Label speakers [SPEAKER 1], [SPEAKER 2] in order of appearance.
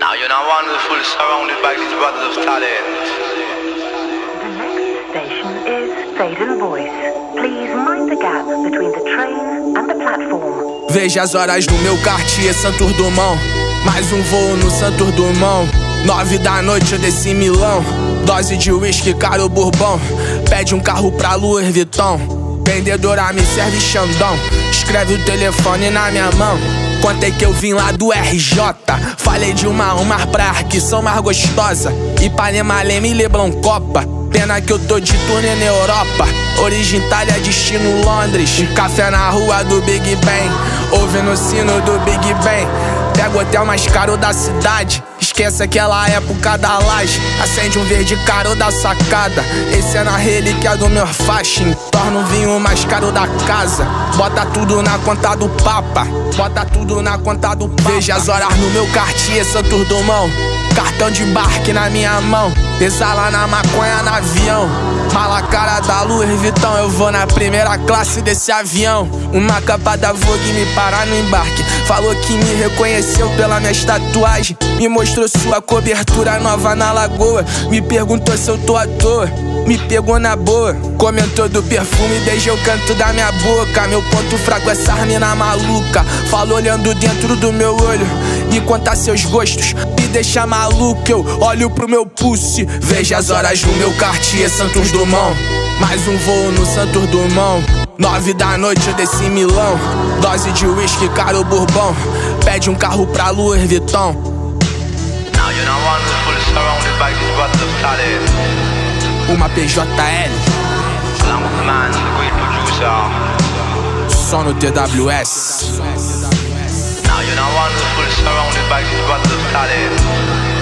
[SPEAKER 1] Now you're not wonderful, surrounded by these brothers of talent.
[SPEAKER 2] The next station is Faden Voice. Please mind the gap between the train and the platform.
[SPEAKER 3] Veja as horas no meu Cartier Santos Dumont Mais um voo no Santos Dumont Nove da noite eu desci Milão. Dose de uísque, caro bourbon. Pede um carro pra Louis Vuitton. Vendedora me serve Xandão. Escreve o telefone na minha mão Contei que eu vim lá do RJ Falei de uma uma pra que são mais gostosa Ipanema, Leme e Leblon Copa. Pena que eu tô de turnê na Europa. Origem Itália, destino Londres. Café na rua do Big Ben Ouvindo o sino do Big Ben Pega o hotel mais caro da cidade Esquece aquela época da laje. Acende um verde caro da sacada. Esse é na relíquia do meu fashion Torna um vinho mais caro da casa. Bota tudo na conta do papa. Bota tudo na conta do papa. Veja as horas no meu Cartier Santos Dumont Cartão de embarque na minha mão Exala na maconha no avião. Mala cara da Louis Vuitton Eu vou na primeira classe desse avião. Uma capa da Vogue me parar no embarque. Falou que me reconheceu pela minha tatuagem Me mostrou sua cobertura nova na lagoa. Me perguntou se eu tô à toa. Me pegou na boa, comentou do perfume, beijou o canto da minha boca. Meu ponto fraco é essa mina maluca. Falou olhando dentro do meu olho, me conta seus gostos, me deixa maluco. Eu olho pro meu pulse, vejo as horas no meu Cartier Santos Dumont. Mais um voo no Santos Dumont. Nove da noite eu desci em Milão. Dose de uísque, caro bourbon. Pede um carro pra Louis Vuitton.
[SPEAKER 1] Now wonderful, surrounded by these of talent.
[SPEAKER 3] Uma PJL.
[SPEAKER 1] Man, the great producer.
[SPEAKER 3] Só no TWS.
[SPEAKER 1] been unwonderful surrounded by these brothers, that is.